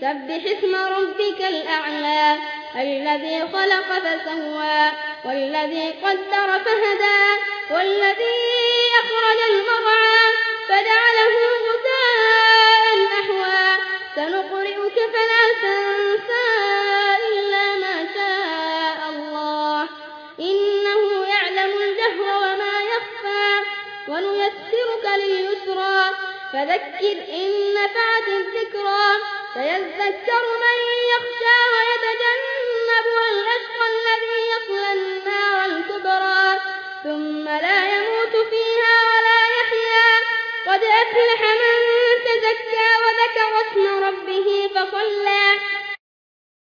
سبح اسم ربك الأعلى الذي خلق فسوى والذي قدر فهدى والذي أخرج المرعى فجعله غثاء أحوى. سنقرئك فلا تنسى إلا ما شاء الله. إنه يعلم الجهر وما يخفى ونيسرك لليسرى. فذكر إن نفعت الذكرى. فيذكر من يخشى ويتجنب والأشقى الذي يصلى النار الكبرى. ثم لا يموت فيها ولا يحيا. قد أفلح من تزكى وذكر اسم ربه فصلى